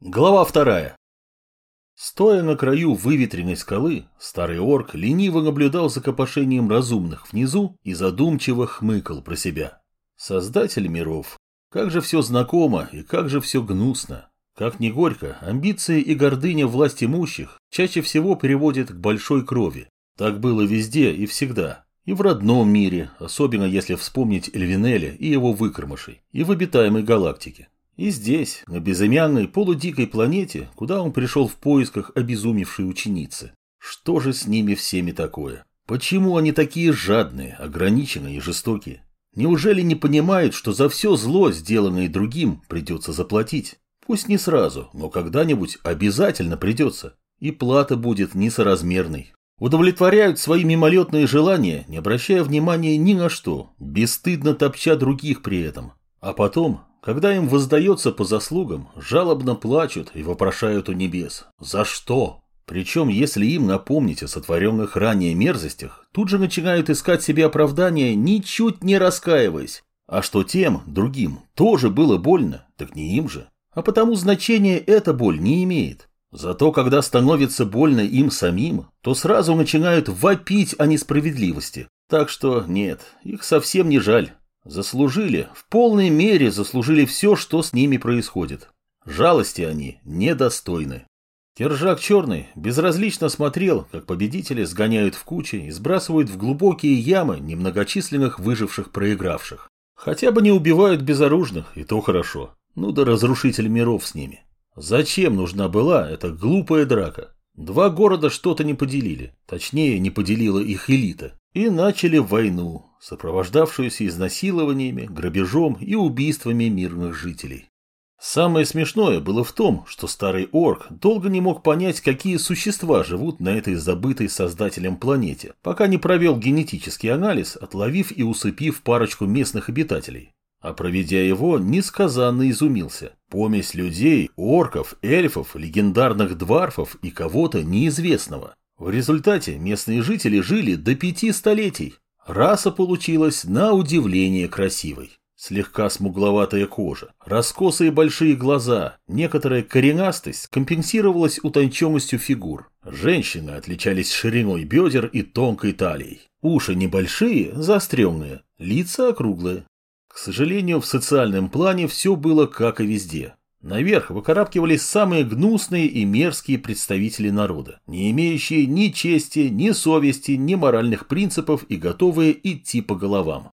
Глава вторая. Стоя на краю выветренной скалы, старый орк лениво наблюдал за копошением разумных внизу и задумчиво хмыкал про себя. Создатель миров. Как же все знакомо и как же все гнусно. Как ни горько, амбиции и гордыня власть имущих чаще всего приводят к большой крови. Так было везде и всегда. И в родном мире, особенно если вспомнить Эльвинеля и его выкормышей, и в обитаемой галактике. И здесь, на безымянной полудикой планете, куда он пришел в поисках обезумевшей ученицы. Что же с ними всеми такое? Почему они такие жадные, ограниченные и жестокие? Неужели не понимают, что за все зло, сделанное другим, придется заплатить? Пусть не сразу, но когда-нибудь обязательно придется. И плата будет несоразмерной. Удовлетворяют свои мимолетные желания, не обращая внимания ни на что, бесстыдно топча других при этом. А потом когда им воздается по заслугам, жалобно плачут и вопрошают у небес «За что?». Причем, если им напомнить о сотворенных ранее мерзостях, тут же начинают искать себе оправдания, ничуть не раскаиваясь. А что тем, другим, тоже было больно, так не им же. А потому значения эта боль не имеет. Зато когда становится больно им самим, то сразу начинают вопить о несправедливости. Так что нет, их совсем не жаль. Заслужили, в полной мере заслужили все, что с ними происходит. Жалости они недостойны. Кержак Черный безразлично смотрел, как победители сгоняют в кучи и сбрасывают в глубокие ямы немногочисленных выживших проигравших. Хотя бы не убивают безоружных, и то хорошо. Ну да разрушитель миров с ними. Зачем нужна была эта глупая драка? Два города что-то не поделили, точнее не поделила их элита, и начали войну, сопровождавшуюся изнасилованиями, грабежом и убийствами мирных жителей. Самое смешное было в том, что старый орк долго не мог понять, какие существа живут на этой забытой создателем планете, пока не провел генетический анализ, отловив и усыпив парочку местных обитателей. А проведя его, несказанно изумился. Помесь людей, орков, эльфов, легендарных дварфов и кого-то неизвестного. В результате местные жители жили до пяти столетий, Раса получилась на удивление красивой. Слегка смугловатая кожа, раскосые большие глаза, некоторая коренастость компенсировалась утонченностью фигур. Женщины отличались шириной бедер и тонкой талией. Уши небольшие, заостренные, лица округлые. К сожалению, в социальном плане все было как и везде. Наверх выкарабкивались самые гнусные и мерзкие представители народа, не имеющие ни чести, ни совести, ни моральных принципов и готовые идти по головам.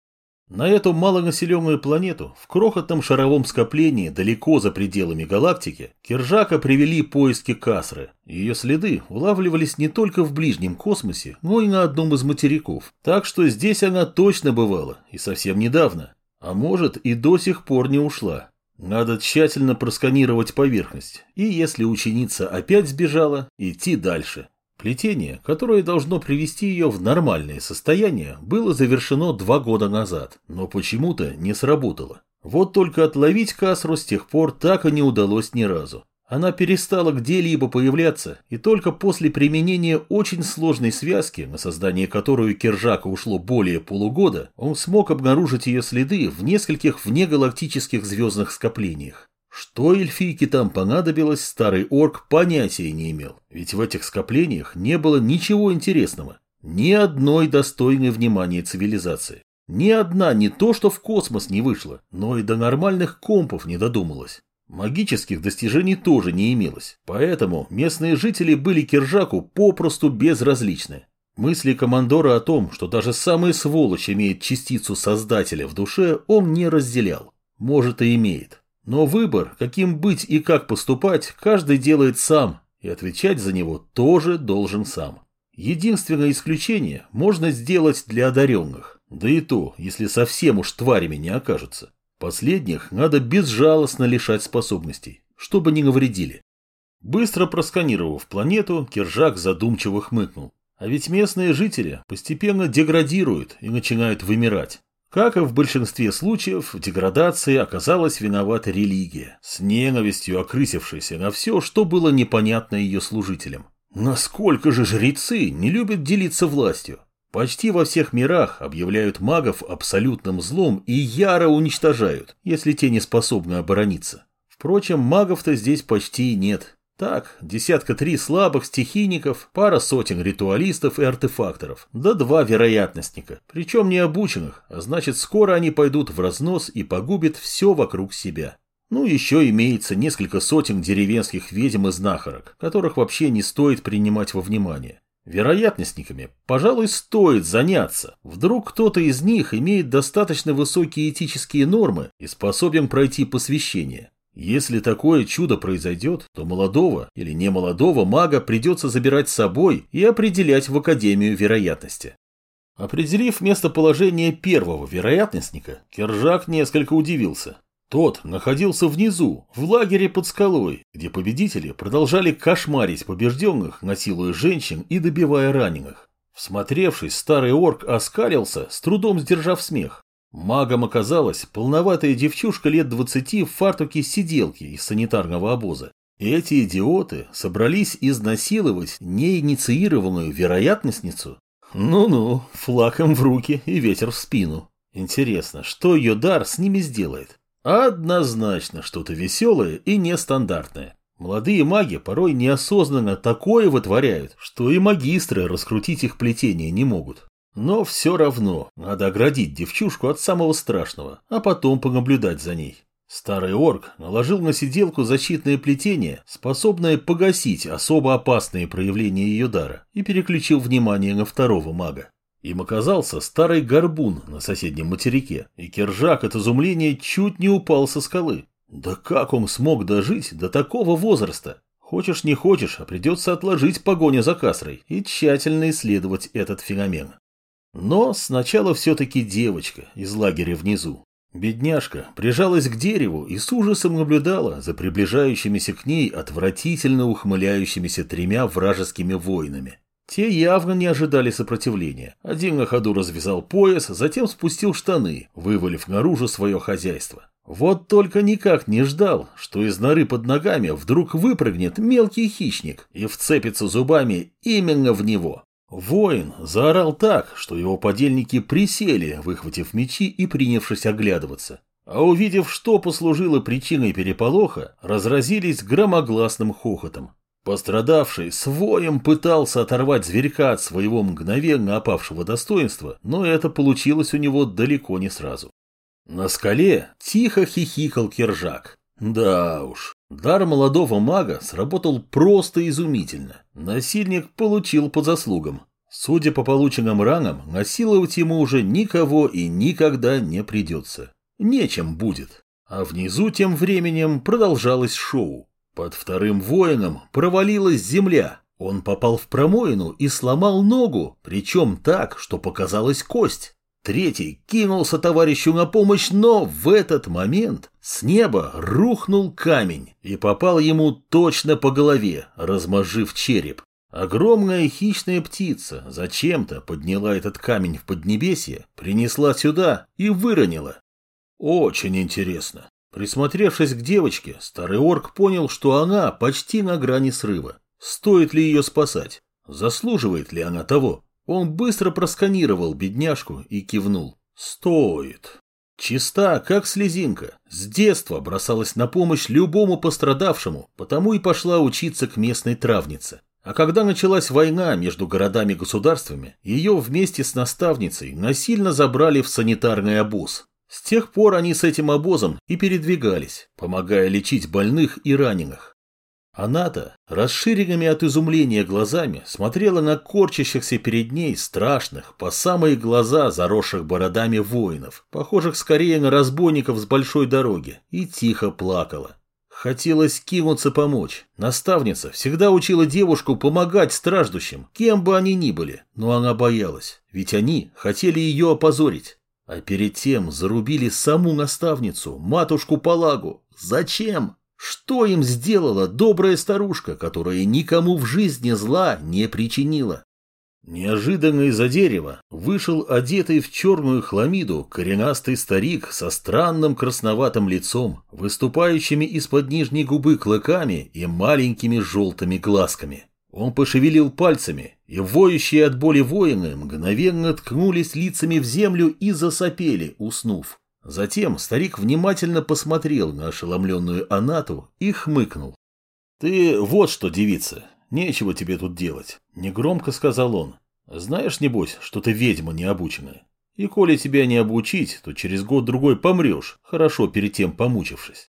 На эту малонаселенную планету, в крохотном шаровом скоплении далеко за пределами галактики, Киржака привели поиски Касры. Ее следы улавливались не только в ближнем космосе, но и на одном из материков. Так что здесь она точно бывала, и совсем недавно. А может, и до сих пор не ушла. Надо тщательно просканировать поверхность, и если ученица опять сбежала, идти дальше. Плетение, которое должно привести ее в нормальное состояние, было завершено два года назад, но почему-то не сработало. Вот только отловить Касру с тех пор так и не удалось ни разу. Она перестала где-либо появляться, и только после применения очень сложной связки, на создание которой Кержака ушло более полугода, он смог обнаружить ее следы в нескольких внегалактических звездных скоплениях. Что эльфийке там понадобилось, старый орк понятия не имел, ведь в этих скоплениях не было ничего интересного, ни одной достойной внимания цивилизации. Ни одна не то, что в космос не вышла, но и до нормальных компов не додумалась. Магических достижений тоже не имелось, поэтому местные жители были Киржаку попросту безразличны. Мысли командора о том, что даже самый сволочь имеет частицу Создателя в душе, он не разделял. Может и имеет. Но выбор, каким быть и как поступать, каждый делает сам, и отвечать за него тоже должен сам. Единственное исключение можно сделать для одаренных, да и то, если совсем уж тварями не окажутся. Последних надо безжалостно лишать способностей, чтобы не навредили. Быстро просканировав планету, Киржак задумчиво хмыкнул. А ведь местные жители постепенно деградируют и начинают вымирать. Как и в большинстве случаев, в деградации оказалась виновата религия, с ненавистью окрысившаяся на все, что было непонятно ее служителям. Насколько же жрецы не любят делиться властью? Почти во всех мирах объявляют магов абсолютным злом и яро уничтожают, если те не способны оборониться. Впрочем, магов-то здесь почти нет. Так, десятка три слабых стихийников, пара сотен ритуалистов и артефакторов, да два вероятностника, причем не обученных, а значит скоро они пойдут в разнос и погубят все вокруг себя. Ну, еще имеется несколько сотен деревенских ведьм и знахарок, которых вообще не стоит принимать во внимание. Вероятностниками, пожалуй, стоит заняться. Вдруг кто-то из них имеет достаточно высокие этические нормы и способен пройти посвящение. Если такое чудо произойдет, то молодого или немолодого мага придется забирать с собой и определять в Академию вероятности. Определив местоположение первого вероятностника, Кержак несколько удивился. Тот находился внизу, в лагере под скалой, где победители продолжали кошмарить побежденных, насилуя женщин и добивая раненых. Всмотревшись, старый орк оскалился, с трудом сдержав смех. Магом оказалась полноватая девчушка лет двадцати в фартуке сиделки из санитарного обоза. Эти идиоты собрались изнасиловать неинициированную вероятностницу? Ну-ну, флаком в руки и ветер в спину. Интересно, что ее дар с ними сделает? Однозначно что-то веселое и нестандартное. Молодые маги порой неосознанно такое вытворяют, что и магистры раскрутить их плетение не могут. Но все равно надо оградить девчушку от самого страшного, а потом понаблюдать за ней. Старый орк наложил на сиделку защитное плетение, способное погасить особо опасные проявления ее дара, и переключил внимание на второго мага. Им оказался старый горбун на соседнем материке, и Кержак от изумления чуть не упал со скалы. Да как он смог дожить до такого возраста? Хочешь не хочешь, а придется отложить погоню за касрой и тщательно исследовать этот феномен. Но сначала все-таки девочка из лагеря внизу. Бедняжка прижалась к дереву и с ужасом наблюдала за приближающимися к ней отвратительно ухмыляющимися тремя вражескими воинами. Те явно не ожидали сопротивления. Один на ходу развязал пояс, затем спустил штаны, вывалив наружу свое хозяйство. Вот только никак не ждал, что из норы под ногами вдруг выпрыгнет мелкий хищник и вцепится зубами именно в него. Воин заорал так, что его подельники присели, выхватив мечи и принявшись оглядываться. А увидев, что послужило причиной переполоха, разразились громогласным хохотом. Пострадавший с воем пытался оторвать зверька от своего мгновенно опавшего достоинства, но это получилось у него далеко не сразу. На скале тихо хихикал кержак. Да уж, дар молодого мага сработал просто изумительно. Насильник получил по заслугам. Судя по полученным ранам, насиловать ему уже никого и никогда не придется. Нечем будет. А внизу тем временем продолжалось шоу. Под вторым воином провалилась земля. Он попал в промоину и сломал ногу, причем так, что показалась кость. Третий кинулся товарищу на помощь, но в этот момент с неба рухнул камень и попал ему точно по голове, размозжив череп. Огромная хищная птица зачем-то подняла этот камень в поднебесье, принесла сюда и выронила. Очень интересно. Присмотревшись к девочке, старый орк понял, что она почти на грани срыва. Стоит ли ее спасать? Заслуживает ли она того? Он быстро просканировал бедняжку и кивнул. Стоит. Чиста, как слезинка. С детства бросалась на помощь любому пострадавшему, потому и пошла учиться к местной травнице. А когда началась война между городами-государствами, ее вместе с наставницей насильно забрали в санитарный обоз. С тех пор они с этим обозом и передвигались, помогая лечить больных и раненых. Она-то, расширенными от изумления глазами, смотрела на корчащихся перед ней страшных, по самые глаза заросших бородами воинов, похожих скорее на разбойников с большой дороги, и тихо плакала. Хотелось кинуться помочь. Наставница всегда учила девушку помогать страждущим, кем бы они ни были, но она боялась, ведь они хотели ее опозорить. А перед тем зарубили саму наставницу, матушку Палагу. Зачем? Что им сделала добрая старушка, которая никому в жизни зла не причинила? Неожиданно из-за дерева вышел одетый в черную хламиду коренастый старик со странным красноватым лицом, выступающими из-под нижней губы клыками и маленькими желтыми глазками. Он пошевелил пальцами, и воющие от боли воины мгновенно ткнулись лицами в землю и засопели, уснув. Затем старик внимательно посмотрел на ошеломленную Анату и хмыкнул. «Ты вот что, девица, нечего тебе тут делать», — негромко сказал он. «Знаешь, небось, что ты ведьма необученная. И коли тебя не обучить, то через год-другой помрешь, хорошо перед тем помучившись».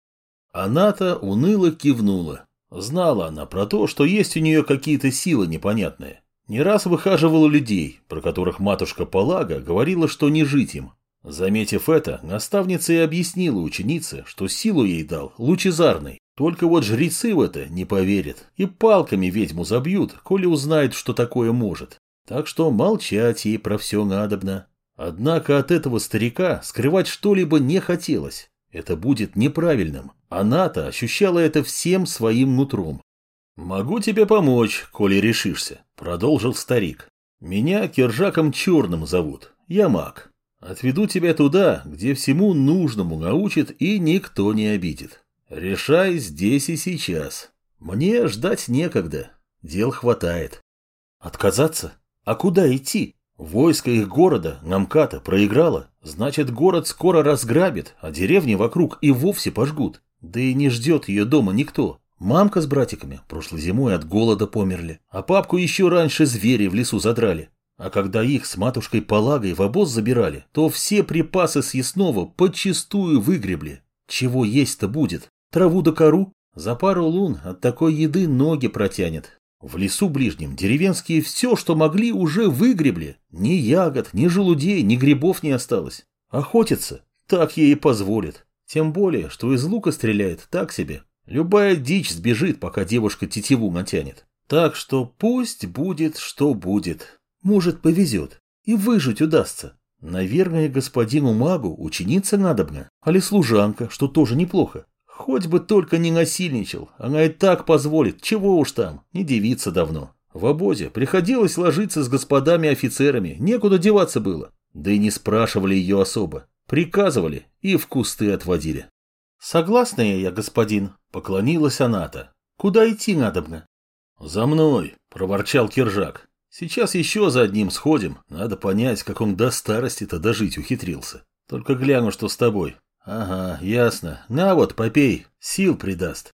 Аната уныло кивнула. Знала она про то, что есть у нее какие-то силы непонятные. Не раз выхаживала людей, про которых матушка Палага говорила, что не жить им. Заметив это, наставница и объяснила ученице, что силу ей дал лучезарный. Только вот жрецы в это не поверят и палками ведьму забьют, коли узнают, что такое может. Так что молчать ей про все надобно. Однако от этого старика скрывать что-либо не хотелось. Это будет неправильным. Она-то ощущала это всем своим нутром. «Могу тебе помочь, коли решишься», — продолжил старик. «Меня Киржаком Черным зовут. Я маг. Отведу тебя туда, где всему нужному научит и никто не обидит. Решай здесь и сейчас. Мне ждать некогда. Дел хватает». «Отказаться? А куда идти? Войско их города, Намката, проиграло. Значит, город скоро разграбит, а деревни вокруг и вовсе пожгут. Да и не ждет ее дома никто. Мамка с братиками прошлой зимой от голода померли, а папку еще раньше звери в лесу задрали. А когда их с матушкой Палагой в обоз забирали, то все припасы съестного подчистую выгребли. Чего есть-то будет? Траву да кору? За пару лун от такой еды ноги протянет. В лесу ближнем деревенские все, что могли, уже выгребли. Ни ягод, ни желудей, ни грибов не осталось. Охотиться? Так ей и позволят. Тем более, что из лука стреляет так себе. Любая дичь сбежит, пока девушка тетиву натянет. Так что пусть будет, что будет. Может, повезет. И выжить удастся. Наверное, господину магу ученица надобна, али служанка, что тоже неплохо. Хоть бы только не насильничал, она и так позволит, чего уж там, не девица давно. В обозе приходилось ложиться с господами-офицерами, некуда деваться было. Да и не спрашивали ее особо. Приказывали и в кусты отводили. «Согласная я, господин», — поклонилась она-то. «Куда идти надобно?» «За мной», — проворчал Киржак. «Сейчас еще за одним сходим. Надо понять, как он до старости-то дожить ухитрился. Только гляну, что с тобой. Ага, ясно. На вот, попей, сил придаст».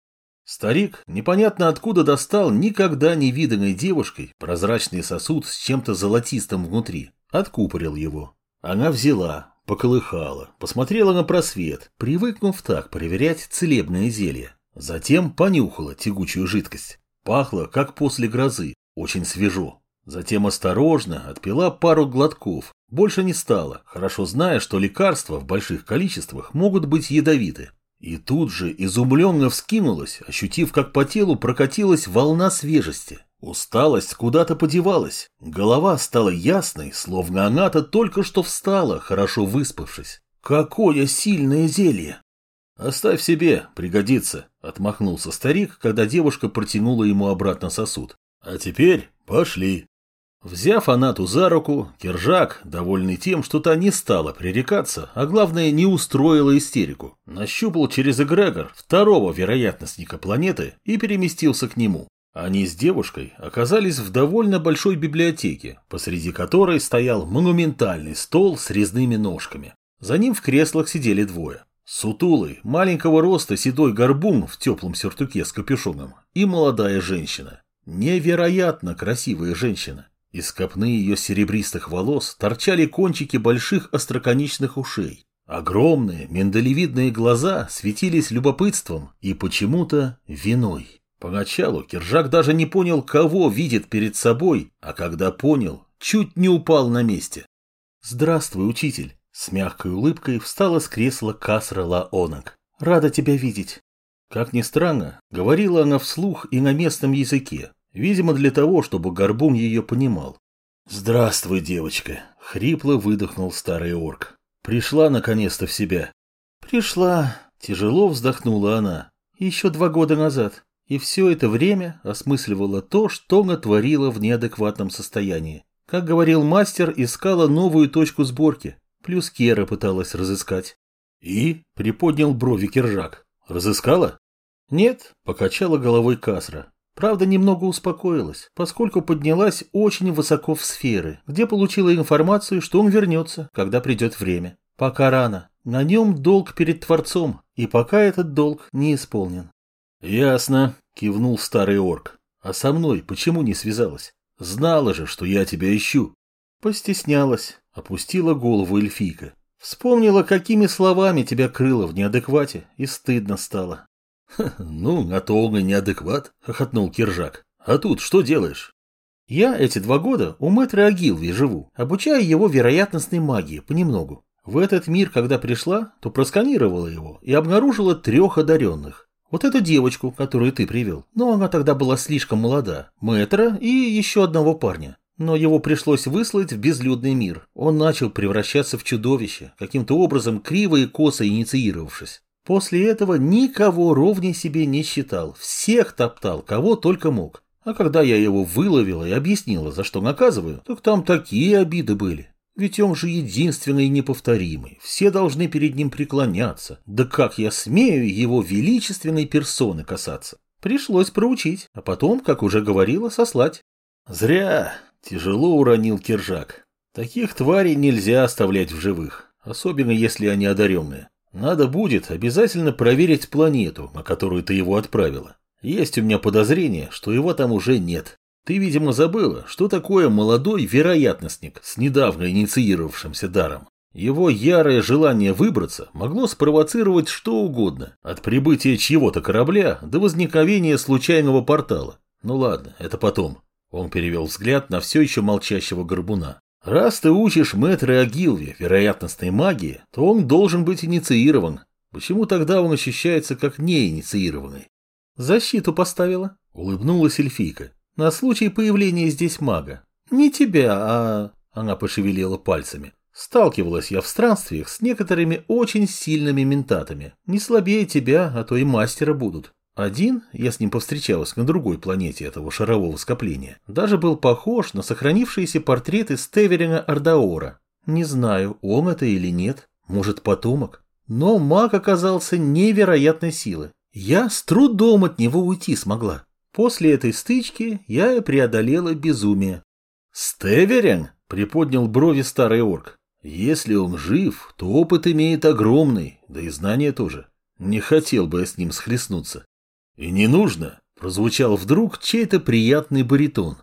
Старик непонятно откуда достал никогда не виданной девушкой прозрачный сосуд с чем-то золотистым внутри. Откупорил его. Она взяла, Поколыхала, посмотрела на просвет, привыкнув так проверять целебное зелье. Затем понюхала тягучую жидкость. Пахло, как после грозы, очень свежо. Затем осторожно отпила пару глотков. Больше не стало, хорошо зная, что лекарства в больших количествах могут быть ядовиты. И тут же изумленно вскинулась, ощутив, как по телу прокатилась волна свежести. Усталость куда-то подевалась. Голова стала ясной, словно она-то только что встала, хорошо выспавшись. Какое сильное зелье! Оставь себе, пригодится, отмахнулся старик, когда девушка протянула ему обратно сосуд. А теперь пошли. Взяв Анату за руку, Киржак, довольный тем, что та не стала пререкаться, а главное не устроила истерику, нащупал через эгрегор второго вероятностника планеты и переместился к нему. Они с девушкой оказались в довольно большой библиотеке, посреди которой стоял монументальный стол с резными ножками. За ним в креслах сидели двое. Сутулый, маленького роста седой горбун в теплом сюртуке с капюшоном и молодая женщина. Невероятно красивая женщина. Из копны ее серебристых волос торчали кончики больших остроконечных ушей. Огромные миндалевидные глаза светились любопытством и почему-то виной. Поначалу Киржак даже не понял, кого видит перед собой, а когда понял, чуть не упал на месте. «Здравствуй, учитель!» С мягкой улыбкой встала с кресла Касра Лаонок. «Рада тебя видеть!» Как ни странно, говорила она вслух и на местном языке, видимо, для того, чтобы Горбун ее понимал. «Здравствуй, девочка!» — хрипло выдохнул старый орк. «Пришла наконец-то в себя». «Пришла!» — тяжело вздохнула она. «Еще два года назад. И все это время осмысливала то, что натворила в неадекватном состоянии. Как говорил мастер, искала новую точку сборки. Плюс Кера пыталась разыскать. И приподнял брови Киржак. Разыскала? Нет, покачала головой Касра. Правда, немного успокоилась, поскольку поднялась очень высоко в сферы, где получила информацию, что он вернется, когда придет время. Пока рано. На нем долг перед Творцом, и пока этот долг не исполнен. Ясно, кивнул старый орк. А со мной почему не связалась? Знала же, что я тебя ищу. Постеснялась, опустила голову эльфийка. Вспомнила, какими словами тебя крыло в неадеквате, и стыдно стало. — Ну, на то он и неадекват, — хохотнул Киржак. — А тут что делаешь? Я эти два года у мэтра Агилви живу, обучая его вероятностной магии понемногу. В этот мир, когда пришла, то просканировала его и обнаружила трех одаренных. Вот эту девочку, которую ты привел. Но она тогда была слишком молода. Мэтра и еще одного парня. Но его пришлось выслать в безлюдный мир. Он начал превращаться в чудовище, каким-то образом криво и косо инициировавшись. После этого никого ровней себе не считал, всех топтал, кого только мог. А когда я его выловила и объяснила, за что наказываю, так там такие обиды были. Ведь он же единственный и неповторимый, все должны перед ним преклоняться. Да как я смею его величественной персоны касаться? Пришлось проучить, а потом, как уже говорила, сослать. Зря, тяжело уронил Киржак. Таких тварей нельзя оставлять в живых, особенно если они одаренные. Надо будет обязательно проверить планету, на которую ты его отправила. Есть у меня подозрение, что его там уже нет. Ты, видимо, забыла, что такое молодой вероятностник с недавно инициировавшимся даром. Его ярое желание выбраться могло спровоцировать что угодно, от прибытия чьего-то корабля до возникновения случайного портала. Ну ладно, это потом. Он перевел взгляд на все еще молчащего горбуна. Раз ты учишь мэтра Агилви вероятностной магии, то он должен быть инициирован. Почему тогда он ощущается как неинициированный? Защиту поставила, улыбнулась эльфийка. На случай появления здесь мага. Не тебя, а... Она пошевелила пальцами. Сталкивалась я в странствиях с некоторыми очень сильными ментатами. Не слабее тебя, а то и мастера будут. Один, я с ним повстречалась на другой планете этого шарового скопления, даже был похож на сохранившиеся портреты Стеверина Ардаора. Не знаю, он это или нет, может потомок. Но маг оказался невероятной силы. Я с трудом от него уйти смогла. После этой стычки я и преодолела безумие. «Стеверин?» — приподнял брови старый орк. «Если он жив, то опыт имеет огромный, да и знания тоже. Не хотел бы я с ним схлестнуться». «И не нужно!» — прозвучал вдруг чей-то приятный баритон.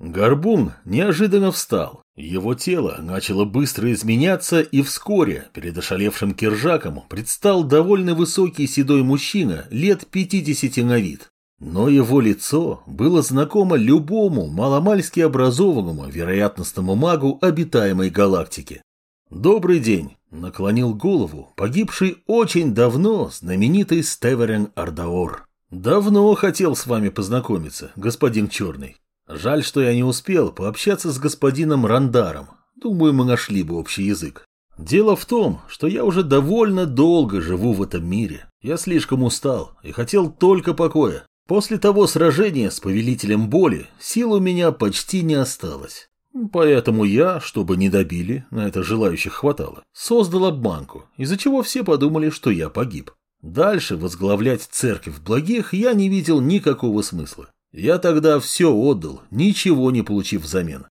Горбун неожиданно встал. Его тело начало быстро изменяться, и вскоре перед ошалевшим киржаком предстал довольно высокий седой мужчина лет пятидесяти на вид. Но его лицо было знакомо любому маломальски образованному вероятностному магу обитаемой галактики. «Добрый день!» — наклонил голову погибший очень давно знаменитый Стеверен Ардаор. «Давно хотел с вами познакомиться, господин Черный. Жаль, что я не успел пообщаться с господином Рандаром. Думаю, мы нашли бы общий язык. Дело в том, что я уже довольно долго живу в этом мире. Я слишком устал и хотел только покоя. После того сражения с повелителем боли сил у меня почти не осталось. Поэтому я, чтобы не добили, на это желающих хватало, создал обманку, из-за чего все подумали, что я погиб. Дальше возглавлять церковь благих я не видел никакого смысла. Я тогда все отдал, ничего не получив взамен.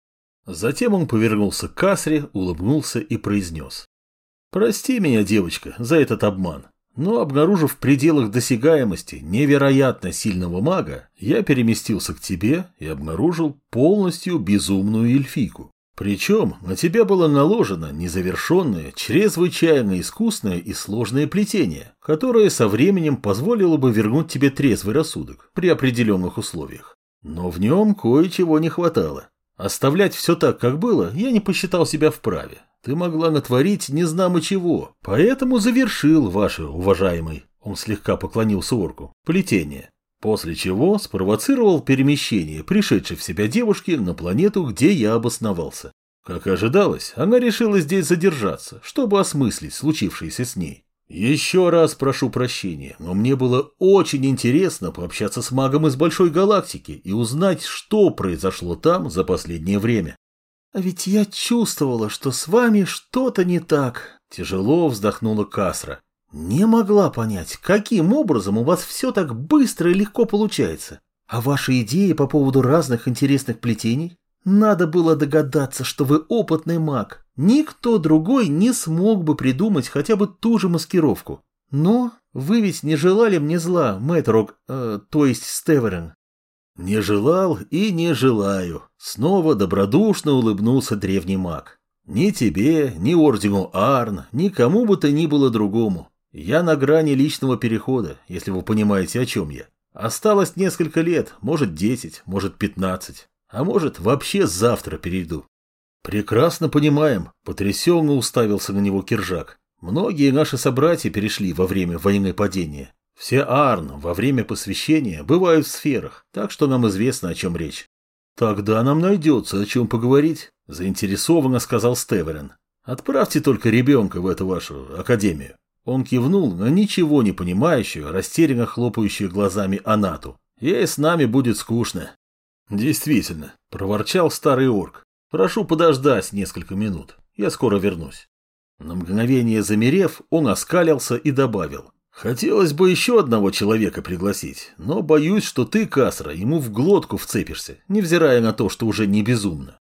Затем он повернулся к Касре, улыбнулся и произнес. «Прости меня, девочка, за этот обман, но, обнаружив в пределах досягаемости невероятно сильного мага, я переместился к тебе и обнаружил полностью безумную эльфийку. Причем на тебя было наложено незавершенное, чрезвычайно искусное и сложное плетение, которое со временем позволило бы вернуть тебе трезвый рассудок при определенных условиях. Но в нем кое-чего не хватало. Оставлять все так, как было, я не посчитал себя вправе. Ты могла натворить незнамо чего, поэтому завершил ваше, уважаемый, он слегка поклонился орку, плетение. После чего спровоцировал перемещение пришедшей в себя девушки на планету, где я обосновался. Как и ожидалось, она решила здесь задержаться, чтобы осмыслить случившееся с ней. Еще раз прошу прощения, но мне было очень интересно пообщаться с магом из Большой Галактики и узнать, что произошло там за последнее время. А ведь я чувствовала, что с вами что-то не так, тяжело вздохнула Касра. Не могла понять, каким образом у вас все так быстро и легко получается. А ваши идеи по поводу разных интересных плетений? Надо было догадаться, что вы опытный маг. Никто другой не смог бы придумать хотя бы ту же маскировку. Но вы ведь не желали мне зла, Мэтрок, э, то есть Стеверен. Не желал и не желаю. Снова добродушно улыбнулся древний маг. Ни тебе, ни ордену Арн, ни кому бы то ни было другому. Я на грани личного перехода, если вы понимаете, о чем я. Осталось несколько лет, может десять, может пятнадцать, а может вообще завтра перейду. Прекрасно понимаем, потрясенно уставился на него Киржак. Многие наши собратья перешли во время войны падения. Все Арн во время посвящения бывают в сферах, так что нам известно, о чем речь. Тогда нам найдется, о чем поговорить, заинтересованно сказал Стеверен. Отправьте только ребенка в эту вашу академию. Он кивнул на ничего не понимающую, растерянно хлопающую глазами Анату. Ей с нами будет скучно. Действительно, проворчал старый орк. Прошу подождать несколько минут. Я скоро вернусь. На мгновение замерев, он оскалился и добавил. Хотелось бы еще одного человека пригласить, но боюсь, что ты, Касра, ему в глотку вцепишься, невзирая на то, что уже не безумно.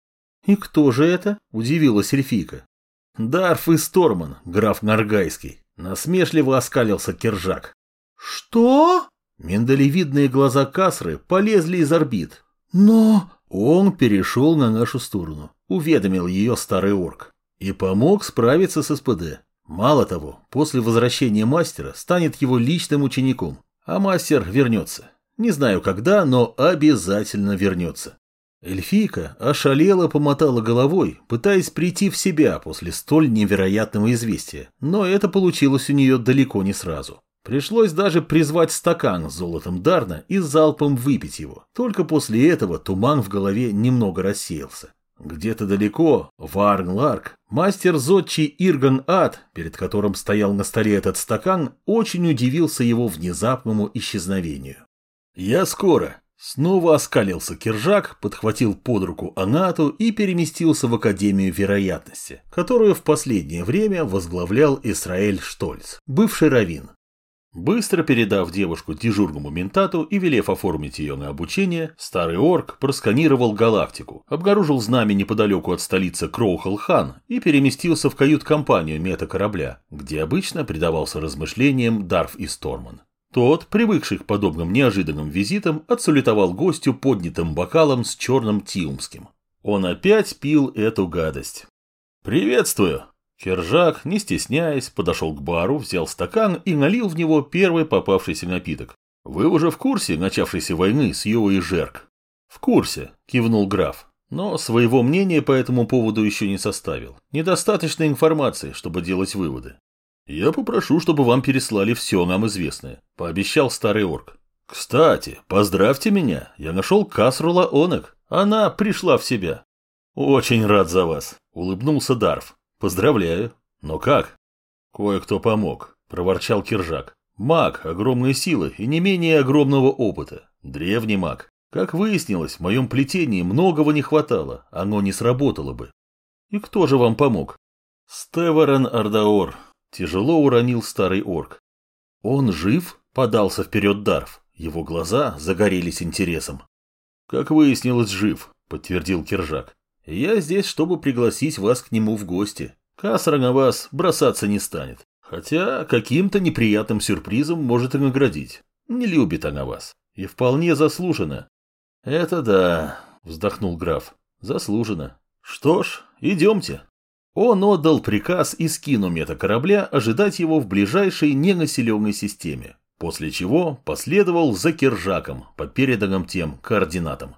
И кто же это? Удивилась эльфийка. Дарф и Сторман, граф Наргайский. Насмешливо оскалился Кержак. «Что?» Миндалевидные глаза Касры полезли из орбит. «Но...» Он перешел на нашу сторону, уведомил ее старый орк. И помог справиться с СПД. Мало того, после возвращения мастера станет его личным учеником. А мастер вернется. Не знаю когда, но обязательно вернется. Эльфийка ошалела помотала головой, пытаясь прийти в себя после столь невероятного известия, но это получилось у нее далеко не сразу. Пришлось даже призвать стакан с золотом Дарна и залпом выпить его. Только после этого туман в голове немного рассеялся. Где-то далеко, в Арнларк, мастер зодчий Ирган Ад, перед которым стоял на столе этот стакан, очень удивился его внезапному исчезновению. «Я скоро», Снова оскалился Киржак, подхватил под руку Анату и переместился в Академию Вероятности, которую в последнее время возглавлял Исраэль Штольц, бывший раввин. Быстро передав девушку дежурному ментату и велев оформить ее на обучение, старый орк просканировал галактику, обнаружил знамя неподалеку от столицы Кроухал-хан и переместился в кают-компанию мета-корабля, где обычно предавался размышлениям Дарф и Сторман. Тот, привыкший к подобным неожиданным визитам, отсулетовал гостю поднятым бокалом с черным тиумским. Он опять пил эту гадость. «Приветствую!» Кержак, не стесняясь, подошел к бару, взял стакан и налил в него первый попавшийся напиток. «Вы уже в курсе начавшейся войны с Йо и Жерк?» «В курсе», – кивнул граф. Но своего мнения по этому поводу еще не составил. Недостаточно информации, чтобы делать выводы. «Я попрошу, чтобы вам переслали все нам известное», – пообещал старый орк. «Кстати, поздравьте меня, я нашел Касрула Онек. Она пришла в себя». «Очень рад за вас», – улыбнулся Дарф. «Поздравляю. Но как?» «Кое-кто помог», – проворчал Киржак. «Маг огромной силы и не менее огромного опыта. Древний маг. Как выяснилось, в моем плетении многого не хватало, оно не сработало бы». «И кто же вам помог?» «Стеворен Ардаор», Тяжело уронил старый орк. «Он жив?» – подался вперед Дарф. Его глаза загорелись интересом. «Как выяснилось, жив», – подтвердил Киржак. «Я здесь, чтобы пригласить вас к нему в гости. Касра на вас бросаться не станет. Хотя каким-то неприятным сюрпризом может и наградить. Не любит она вас. И вполне заслуженно». «Это да», – вздохнул граф. «Заслуженно. Что ж, идемте». Он отдал приказ и скину метакорабля ожидать его в ближайшей ненаселенной системе, после чего последовал за Киржаком по переданным тем координатам.